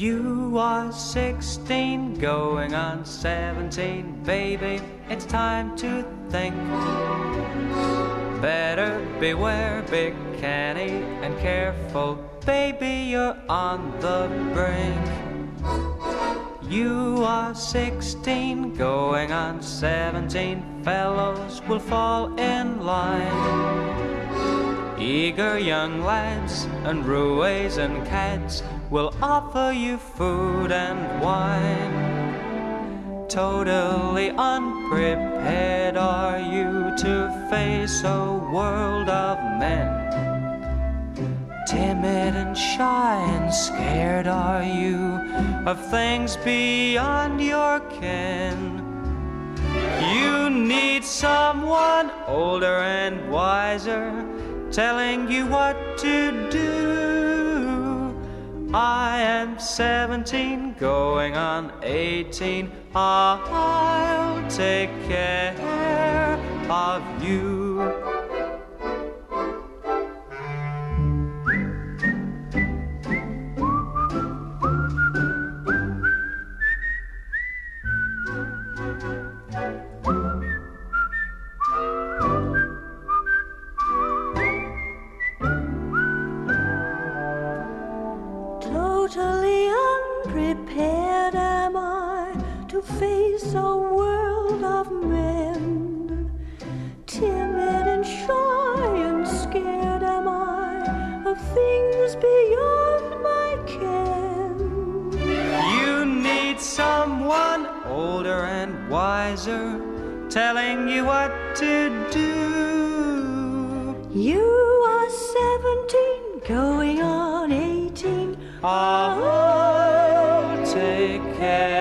You are 16, going on 17, baby. It's time to think. Better beware, big canny and careful, baby. You're on the brink. You are 16, going on 17. Fellows will fall in line. Eager young lads and roues and cads will offer you food and wine. Totally unprepared are you to face a world of men. Timid and shy and scared are you of things beyond your ken. You need someone older and wiser telling you what to do. I am 17, going on 18. Ah, I'll take care of you. Unprepared am I to face a world of men. Timid and shy and scared am I of things beyond my ken. You need someone older and wiser telling you what to do. You care.